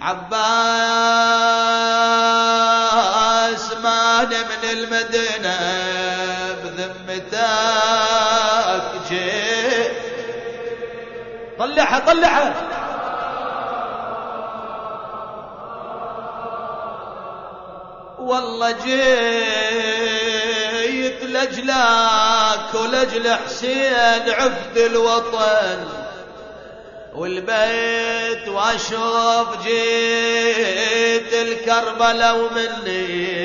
عباس مان من المدينة بذمتك جيت طلعها طلعها. والله جيت لجلك ولجل حسين عفد الوطن. والبيت واشوف جيت الكربلة ومني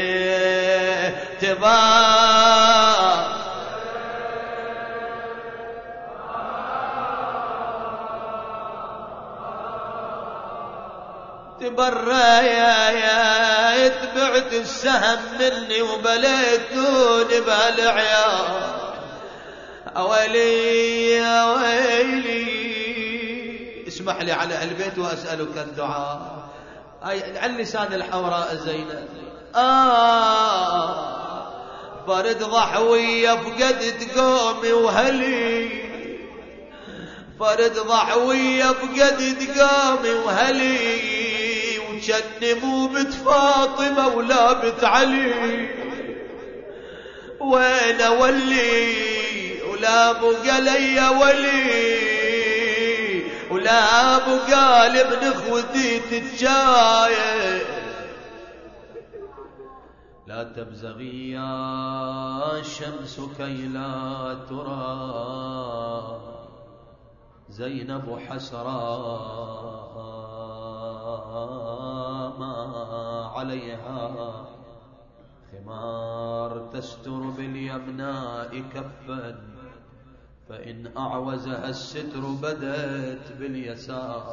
تبار. يا يا اتبعت السهم مني وبليتوني بالعيار. اويلي يا ويلي اسمح لي على البيت وأسألك الدعاء. أي عن لسان الحوراء زينب. آه فرد ضحوية فقدت قومي وهلي. فرد ضحوية فقدت قومي وهلي. وجن مو بنت فاطمة ولا بنت علي. وين ولي ولا قلي ولي ولا ابو قال ابن اخوتي تتجايز لا تبزغي يا شمس كي لا ترى. زينب حسرا ما عليها. خمار تستر باليمناء كفا. فإن أعوزها الستر بدت باليسار.